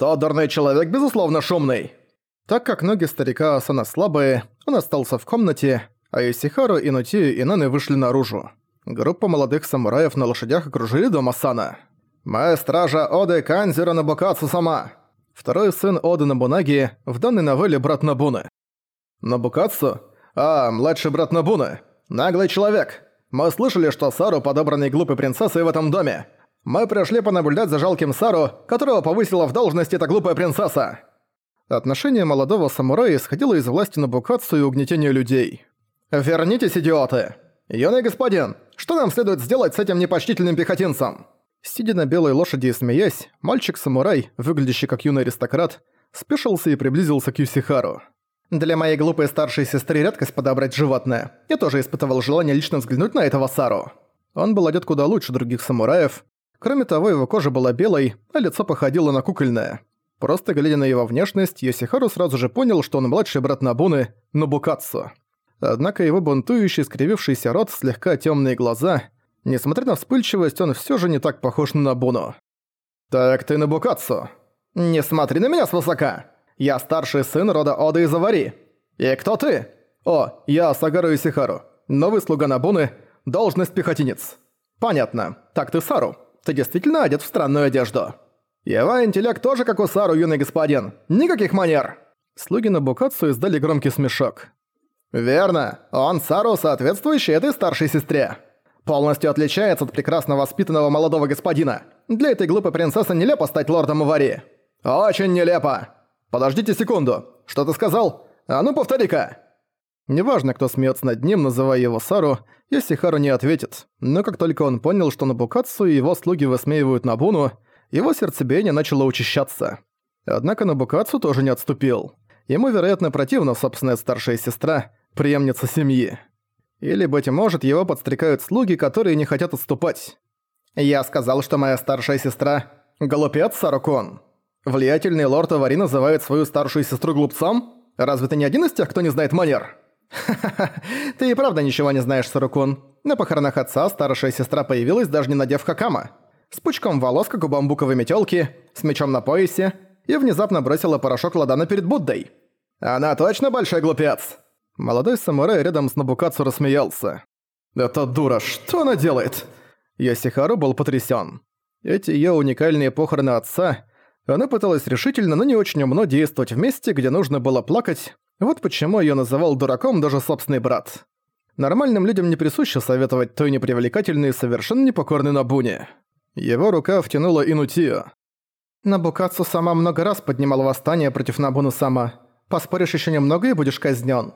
«Тот дурной человек, безусловно, шумный!» Так как ноги старика Асана слабые, он остался в комнате, а Исихару, Инутию и Наны вышли наружу. Группа молодых самураев на лошадях окружили дом Асана. «Моя стража Оды Канзера Набукацу сама!» Второй сын Оды Набунаги, в данной новелле брат Набуны. «Набукацу? А, младший брат Набуны. Наглый человек. Мы слышали, что Сару подобранной глупой принцессой в этом доме. Мы пришли понаблюдать за жалким Сару, которого повысила в должность эта глупая принцесса». Отношение молодого самурая исходило из власти Набукацу и угнетения людей. «Вернитесь, идиоты! Юный господин, что нам следует сделать с этим непочтительным пехотинцем?» Сидя на белой лошади и смеясь, мальчик-самурай, выглядящий как юный аристократ, спешился и приблизился к Юсихару. «Для моей глупой старшей сестры редкость подобрать животное. Я тоже испытывал желание лично взглянуть на этого Сару». Он был одет куда лучше других самураев. Кроме того, его кожа была белой, а лицо походило на кукольное. Просто глядя на его внешность, Йосихару сразу же понял, что он младший брат Набуны, Нобукатсу. Однако его бунтующий, скривившийся рот, слегка темные глаза — Несмотря на вспыльчивость, он все же не так похож на Набуну. «Так ты Набукатсу. Не смотри на меня свысока. Я старший сын рода Ода из Авари. И кто ты? О, я Сагару Исихару. Новый слуга Набуны, должность пехотинец. Понятно. Так ты Сару. Ты действительно одет в странную одежду. Его интеллект тоже как у Сару, юный господин. Никаких манер!» Слуги Набукатсу издали громкий смешок. «Верно. Он Сару, соответствующий этой старшей сестре» полностью отличается от прекрасно воспитанного молодого господина. Для этой глупой принцессы нелепо стать лордом Увари. Очень нелепо. Подождите секунду. Что ты сказал? А ну повтори-ка. Неважно, кто смеется над ним, называя его Сару, если Хару не ответит. Но как только он понял, что Набукатсу и его слуги высмеивают Набуну, его сердцебиение начало учащаться. Однако Набукатсу тоже не отступил. Ему, вероятно, противна собственная старшая сестра, преемница семьи. Или, быть может, его подстрекают слуги, которые не хотят отступать. Я сказал, что моя старшая сестра – глупец Сарукон. Влиятельный лорд Авари называет свою старшую сестру глупцом? Разве ты не один из тех, кто не знает манер? Ты и правда ничего не знаешь, Сарукон. На похоронах отца старшая сестра появилась, даже не надев хакама. С пучком волос, как у бамбуковой метелки, с мечом на поясе, и внезапно бросила порошок ладана перед Буддой. Она точно большой глупец. Молодой самурай рядом с Набукацу рассмеялся. «Эта дура, что она делает?» Ясихару был потрясен. Эти ее уникальные похороны отца, она пыталась решительно, но не очень умно действовать в месте, где нужно было плакать, вот почему ее называл дураком даже собственный брат. Нормальным людям не присуще советовать той непривлекательной и совершенно непокорной Набуне. Его рука втянула Инутию. Набукацу сама много раз поднимал восстание против Набуны сама. Поспоришь еще немного и будешь казнен.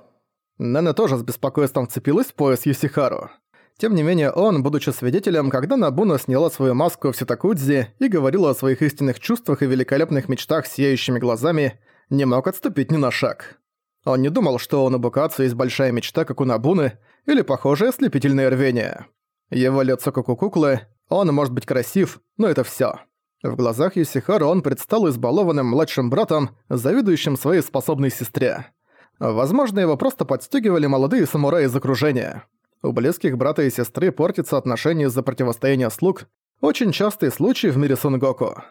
Нэна тоже с беспокойством вцепилась в пояс Юсихару. Тем не менее он, будучи свидетелем, когда Набуна сняла свою маску в Ситакудзи и говорила о своих истинных чувствах и великолепных мечтах сияющими глазами, не мог отступить ни на шаг. Он не думал, что у Набукацу есть большая мечта, как у Набуны, или похожее ослепительное рвение. Его лицо как у куклы, он может быть красив, но это всё. В глазах Юсихару он предстал избалованным младшим братом, завидующим своей способной сестре. Возможно, его просто подстегивали молодые самураи из окружения. У близких брата и сестры портится отношения из-за противостояния слуг, очень частый случай в мире Сунгоку.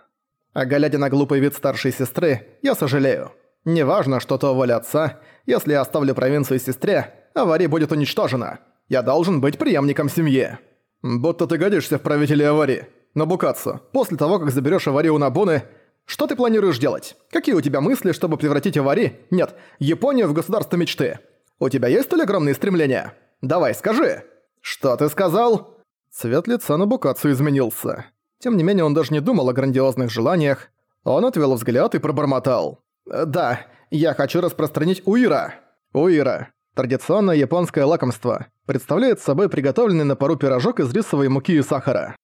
А глядя на глупый вид старшей сестры, я сожалею. Неважно, что то воля отца, если я оставлю провинцию сестре, авария будет уничтожена. Я должен быть преемником семьи. Будто ты годишься в правителе аварии. Набукацу, после того, как заберешь аварию у Набуны, что ты планируешь делать? Какие у тебя мысли, чтобы превратить Авари, нет, Японию в государство мечты? У тебя есть столь огромные стремления? Давай, скажи!» «Что ты сказал?» Цвет лица на изменился. Тем не менее, он даже не думал о грандиозных желаниях. Он отвел взгляд и пробормотал. «Да, я хочу распространить уира». Уира. Традиционное японское лакомство. Представляет собой приготовленный на пару пирожок из рисовой муки и сахара.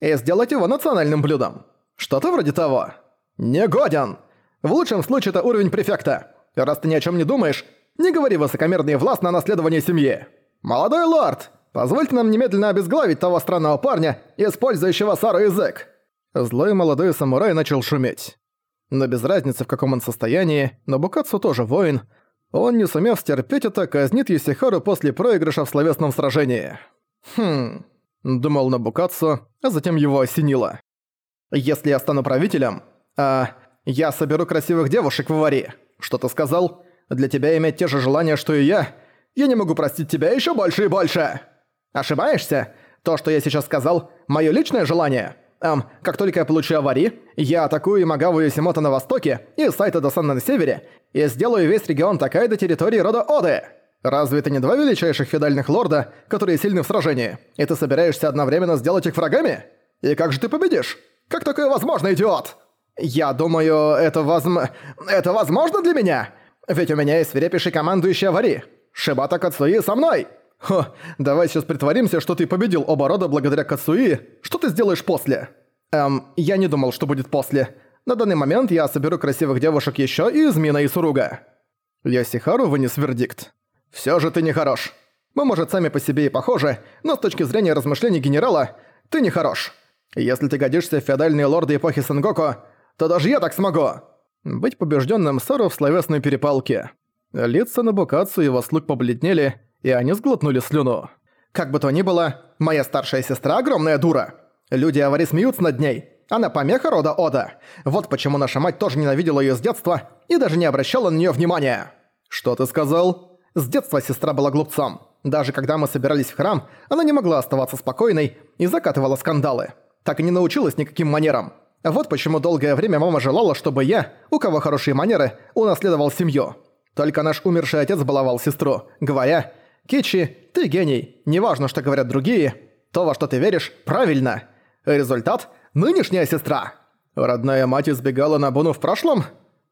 И сделать его национальным блюдом. Что-то вроде того. «Негоден! В лучшем случае это уровень префекта. Раз ты ни о чем не думаешь, не говори высокомерно и властно о наследовании семьи. Молодой лорд, позвольте нам немедленно обезглавить того странного парня, использующего Сару язык». Злой молодой самурай начал шуметь. Но без разницы, в каком он состоянии, Набукацу тоже воин. Он, не сумев стерпеть это, казнит Юсихару после проигрыша в словесном сражении. «Хм...» — думал Набукацу, а затем его осенило. «Если я стану правителем, а Я соберу красивых девушек в аварии. Что ты сказал? Для тебя иметь те же желания, что и я? Я не могу простить тебя еще больше и больше!» «Ошибаешься? То, что я сейчас сказал, мое личное желание. Эм, как только я получу авари, я атакую Имагаву и Симота на востоке и Сайта Досан на севере и сделаю весь регион такая до территории рода Оды. Разве это не два величайших феодальных лорда, которые сильны в сражении, и ты собираешься одновременно сделать их врагами? И как же ты победишь? Как такое возможно, идиот? Я думаю, это возм... это возможно для меня? Ведь у меня есть свирепейший командующий авари. Шибата Кацуи со мной. Хо, давай сейчас притворимся, что ты победил оба рода благодаря Кацуи. Что ты сделаешь после? Эм, я не думал, что будет после. На данный момент я соберу красивых девушек еще и из Мина и Суруга. Ясихару вынес вердикт. Все же ты не хорош. Мы, может, сами по себе и похожи, но с точки зрения размышлений генерала, ты не хорош. Если ты годишься в феодальные лорды эпохи Сенгоку, то даже я так смогу. Быть побежденным Сору в словесной перепалке. Лица Набукацу и его слуг побледнели, и они сглотнули слюну. Как бы то ни было, моя старшая сестра огромная дура. Люди Авари смеются над ней. Она помеха рода Ода. Вот почему наша мать тоже ненавидела ее с детства и даже не обращала на нее внимания. Что ты сказал? С детства сестра была глупцом. Даже когда мы собирались в храм, она не могла оставаться спокойной и закатывала скандалы. Так и не научилась никаким манерам. Вот почему долгое время мама желала, чтобы я, у кого хорошие манеры, унаследовал семью. Только наш умерший отец баловал сестру, говоря, Кичи, ты гений. Неважно, что говорят другие. То, во что ты веришь, правильно. Результат – нынешняя сестра. Родная мать избегала Набуну в прошлом?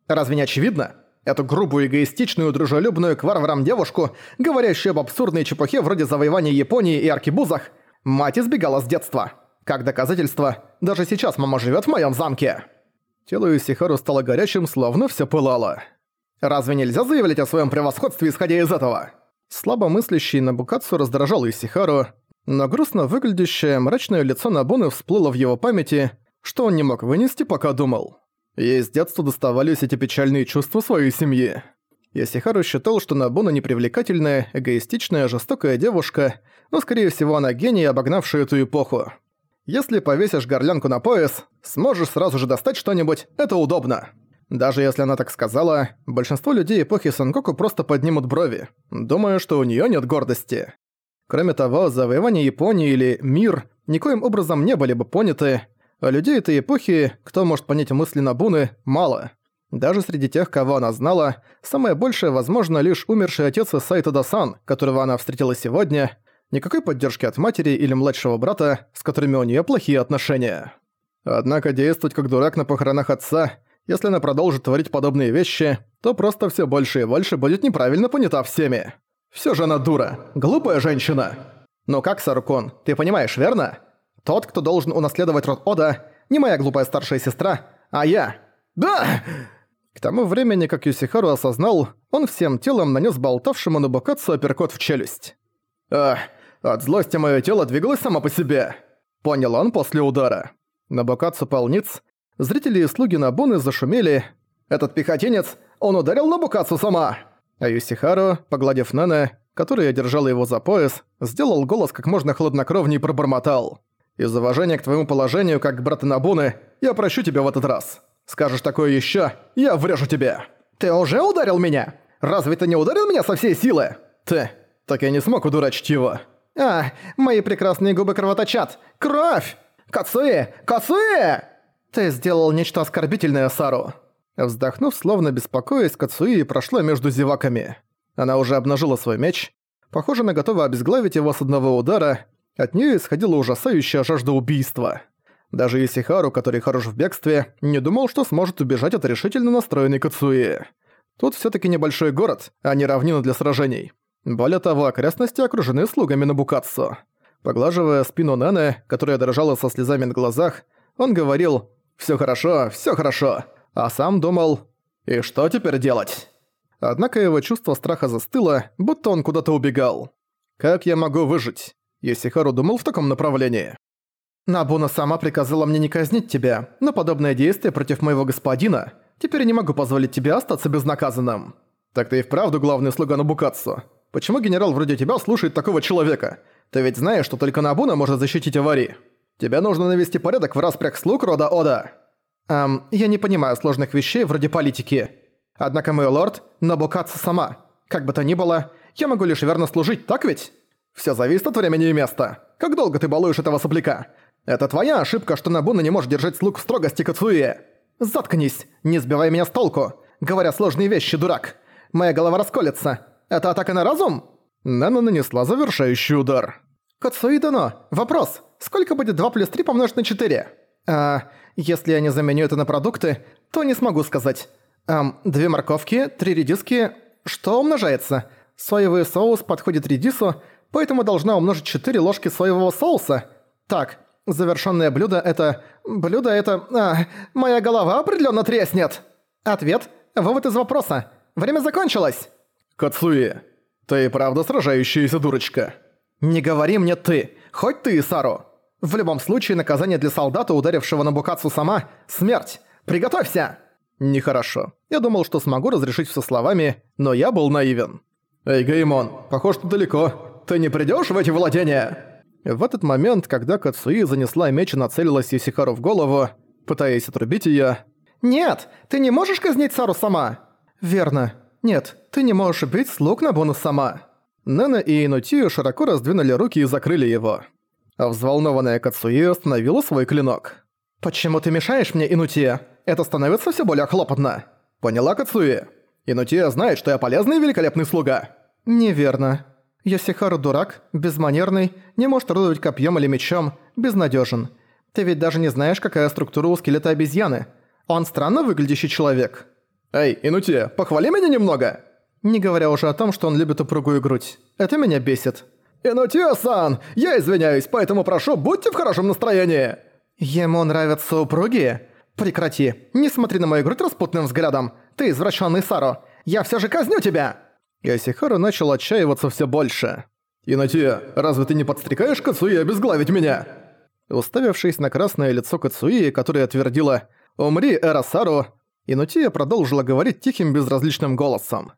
Разве не очевидно? Эту грубую, эгоистичную, дружелюбную к варварам девушку, говорящую об абсурдной чепухе вроде завоевания Японии и аркибузах, мать избегала с детства. Как доказательство, даже сейчас мама живет в моем замке. Тело Исихару стало горячим, словно все пылало. Разве нельзя заявлять о своем превосходстве, исходя из этого? Слабо мыслящий Набукацу раздражал Исихару, но грустно выглядящее мрачное лицо Набуны всплыло в его памяти, что он не мог вынести, пока думал. Ей с детства доставались эти печальные чувства своей семьи. Исихару считал, что Набуна непривлекательная, эгоистичная, жестокая девушка, но, скорее всего, она гений, обогнавший эту эпоху. Если повесишь горлянку на пояс, сможешь сразу же достать что-нибудь, это удобно. Даже если она так сказала, большинство людей эпохи Сангоку просто поднимут брови, думая, что у неё нет гордости. Кроме того, завоевание Японии или мир никоим образом не были бы поняты, а людей этой эпохи, кто может понять мысли Набуны, мало. Даже среди тех, кого она знала, самое большее, возможно, лишь умерший отец Сайта Дасан, которого она встретила сегодня, никакой поддержки от матери или младшего брата, с которыми у неё плохие отношения. Однако действовать как дурак на похоронах отца – если она продолжит творить подобные вещи, то просто все больше и больше будет неправильно понята всеми. Все же она дура, глупая женщина. Но как, Сарукон, ты понимаешь, верно? Тот, кто должен унаследовать род Ода, не моя глупая старшая сестра, а я. Да! К тому времени, как Юсихару осознал, он всем телом нанес болтавшему на Бокацу апперкот в челюсть. «Ах, от злости мое тело двигалось само по себе», — понял он после удара. Набокацу полниц, Зрители и слуги Набуны зашумели. «Этот пехотинец, он ударил Набукацу сама!» А Юсихару, погладив Нана, которая держала его за пояс, сделал голос как можно хладнокровней и пробормотал. «Из уважения к твоему положению, как к брата Набуны, я прощу тебя в этот раз. Скажешь такое еще, я врежу тебе!» «Ты уже ударил меня? Разве ты не ударил меня со всей силы?» «Ты, так я не смог удурачить его». «А, мои прекрасные губы кровоточат! Кровь! Кацуэ! Кацуэ!» «Ты сделал нечто оскорбительное, Сару!» Вздохнув, словно беспокоясь, Кацуи прошла между зеваками. Она уже обнажила свой меч. Похоже, она готова обезглавить его с одного удара. От нее исходила ужасающая жажда убийства. Даже Исихару, который хорош в бегстве, не думал, что сможет убежать от решительно настроенной Кацуи. Тут все таки небольшой город, а не равнина для сражений. Более того, окрестности окружены слугами Набукатсу. Поглаживая спину Нэны, которая дрожала со слезами на глазах, он говорил «Всё хорошо, всё хорошо», а сам думал «И что теперь делать?» Однако его чувство страха застыло, будто он куда-то убегал. «Как я могу выжить?» Есихару думал в таком направлении. «Набуна сама приказала мне не казнить тебя, но подобное действие против моего господина теперь не могу позволить тебе остаться безнаказанным». «Так ты и вправду главный слуга Набукатсу. Почему генерал вроде тебя слушает такого человека? Ты ведь знаешь, что только Набуна может защитить аварии». Тебе нужно навести порядок в распрях слуг рода Ода!» Эм, я не понимаю сложных вещей вроде политики. Однако мой лорд Набукатса сама. Как бы то ни было, я могу лишь верно служить, так ведь? Все зависит от времени и места. Как долго ты балуешь этого сопляка? Это твоя ошибка, что Набуна не может держать слуг в строгости Кацуи. Заткнись, не сбивай меня с толку. Говоря сложные вещи, дурак. Моя голова расколется. Это атака на разум? Нана нанесла завершающий удар. Кацуи вопрос. Сколько будет 2 плюс 3 помножить на 4? А, если я не заменю это на продукты, то не смогу сказать. Эм, две морковки, три редиски... Что умножается? Соевый соус подходит редису, поэтому должна умножить 4 ложки соевого соуса. Так, завершенное блюдо это... Блюдо это... А, моя голова определенно треснет. Ответ. Вывод из вопроса. Время закончилось. Кацуи, ты правда сражающаяся дурочка? Не говори мне ты, хоть ты и Сару. В любом случае, наказание для солдата, ударившего на Букацу сама – смерть. Приготовься! Нехорошо. Я думал, что смогу разрешить все словами, но я был наивен. «Эй, Геймон, похож, ты далеко. Ты не придёшь в эти владения?» В этот момент, когда Кацуи занесла меч и нацелилась Юсихару в голову, пытаясь отрубить её... «Нет, ты не можешь казнить Сару сама!» «Верно. Нет, ты не можешь бить слуг на бонус сама». Нена и Инутию широко раздвинули руки и закрыли его. А взволнованная Кацуи остановила свой клинок. «Почему ты мешаешь мне, Инутия? Это становится все более хлопотно». «Поняла, Кацуи? Инутия знает, что я полезный и великолепный слуга». «Неверно. Йосихару дурак, безманерный, не может орудовать копьем или мечом, безнадежен. Ты ведь даже не знаешь, какая структура у скелета обезьяны. Он странно выглядящий человек». «Эй, Инутия, похвали меня немного!» Не говоря уже о том, что он любит упругую грудь. Это меня бесит. «Инутио-сан, я извиняюсь, поэтому прошу, будьте в хорошем настроении!» «Ему нравятся упругие? Прекрати, не смотри на мою грудь распутным взглядом. Ты извращенный Саро, я все же казню тебя!» Ясихару начал отчаиваться все больше. «Инатия, разве ты не подстрекаешь Кацуи обезглавить меня?» Уставившись на красное лицо Кацуи, которое твердило «Умри, Эра Сару», Инутия продолжила говорить тихим безразличным голосом.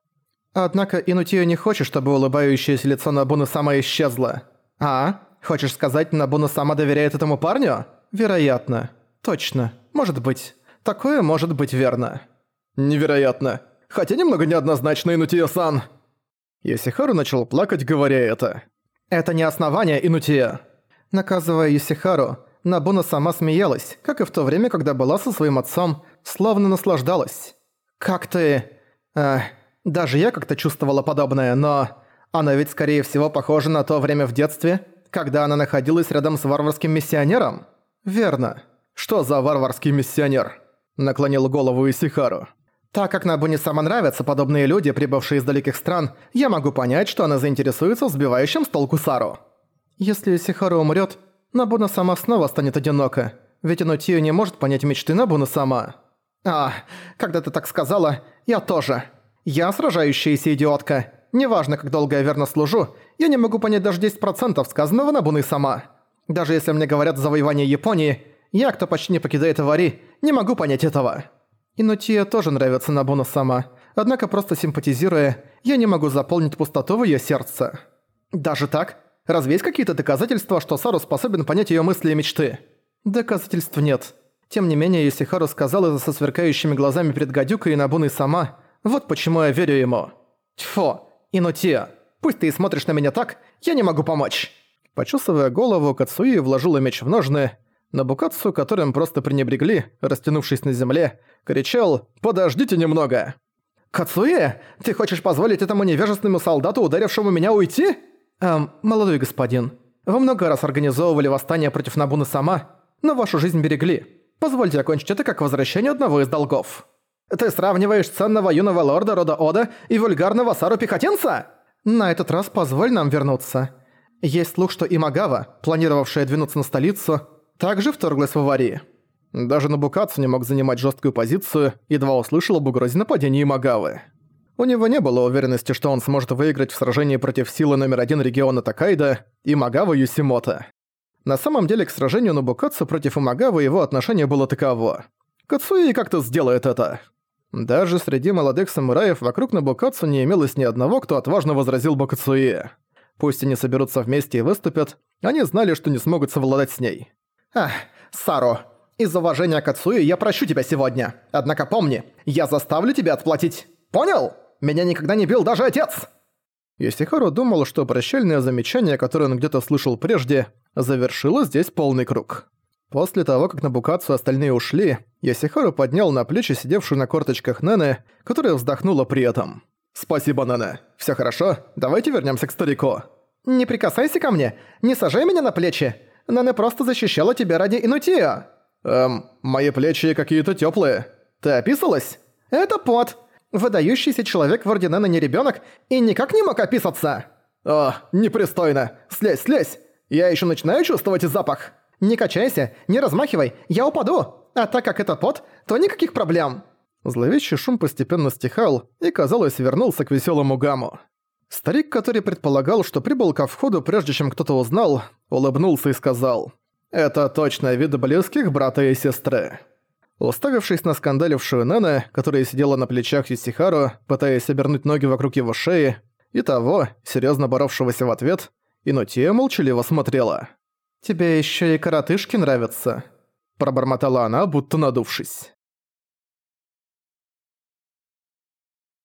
Однако Инутия не хочет, чтобы улыбающееся лицо Набуны сама исчезло. А? Хочешь сказать, Набуна сама доверяет этому парню? Вероятно. Точно. Может быть. Такое может быть верно. Невероятно. Хотя немного неоднозначно, Инутия-сан. Йосихару начал плакать, говоря это. Это не основание, Инутия. Наказывая Йосихару, Набуна сама смеялась, как и в то время, когда была со своим отцом, словно наслаждалась. «Как ты...» Эх, даже я как-то чувствовала подобное, но... Она ведь, скорее всего, похожа на то время в детстве, когда она находилась рядом с варварским миссионером. Верно. Что за варварский миссионер? Наклонил голову Исихару. Так как Набуне сама нравятся подобные люди, прибывшие из далеких стран, я могу понять, что она заинтересуется в сбивающем с толку Сару. Если Исихару умрет, Набуна сама снова станет одинока, ведь Инутию не может понять мечты Набуна сама. А, когда ты так сказала, я тоже. Я сражающаяся идиотка. Неважно, как долго я верно служу, я не могу понять даже 10% сказанного Набуной сама. Даже если мне говорят завоевание Японии, я, кто почти не покидает Авари, не могу понять этого. Инутия тоже нравится Набуна сама, однако просто симпатизируя, я не могу заполнить пустоту в её сердце. Даже так? Разве есть какие-то доказательства, что Сару способен понять её мысли и мечты? Доказательств нет. Тем не менее, если Хару сказала со сверкающими глазами перед гадюкой и Набуной сама, вот почему я верю ему. Тьфу, Инутия, пусть ты и смотришь на меня так, я не могу помочь. Почесывая голову, Кацуи вложила меч в ножны. На Букацу, которым просто пренебрегли, растянувшись на земле, кричал «Подождите немного!» «Кацуи, ты хочешь позволить этому невежественному солдату, ударившему меня, уйти?» «Эм, молодой господин, вы много раз организовывали восстание против Набуны сама, но вашу жизнь берегли. Позвольте окончить это как возвращение одного из долгов». Ты сравниваешь ценного юного лорда рода Ода и вульгарного Сару-пехотинца? На этот раз позволь нам вернуться. Есть слух, что Имагава, планировавшая двинуться на столицу, также вторглась в аварии. Даже Набукацу не мог занимать жесткую позицию, едва услышал об угрозе нападения Имагавы. У него не было уверенности, что он сможет выиграть в сражении против силы номер один региона Такайда Имагава Юсимота. На самом деле к сражению Набукацу против Имагавы его отношение было таково. Кацуи как-то сделает это. Даже среди молодых самураев вокруг Набукацу не имелось ни одного, кто отважно возразил Бакацуи. Пусть они соберутся вместе и выступят, они знали, что не смогут совладать с ней. «Ах, Саро, Из уважения к отцу я прощу тебя сегодня. Однако помни, я заставлю тебя отплатить. Понял? Меня никогда не бил даже отец!» Йосихару думал, что прощальное замечание, которое он где-то слышал прежде, завершило здесь полный круг. После того, как на Букацию остальные ушли, Йосихару поднял на плечи сидевшую на корточках Нене, которая вздохнула при этом. «Спасибо, Нене. Всё хорошо? Давайте вернёмся к старику». «Не прикасайся ко мне! Не сажай меня на плечи! Нене просто защищала тебя ради Инутия!» «Эм, мои плечи какие-то тёплые. Ты описалась?» «Это пот. Выдающийся человек вроде Нене не ребёнок и никак не мог описаться!» «О, непристойно! Слезь, слезь! Я ещё начинаю чувствовать запах!» «Не качайся, не размахивай, я упаду! А так как это пот, то никаких проблем!» Зловещий шум постепенно стихал и, казалось, вернулся к веселому гамму. Старик, который предполагал, что прибыл ко входу, прежде чем кто-то узнал, улыбнулся и сказал «Это точно вид близких брата и сестры». Уставившись на скандалившую Нэна, которая сидела на плечах Юсихару, пытаясь обернуть ноги вокруг его шеи, и того, серьезно боровшегося в ответ, Инутия молчаливо смотрела. «Тебе еще и коротышки нравятся?» Пробормотала она, будто надувшись.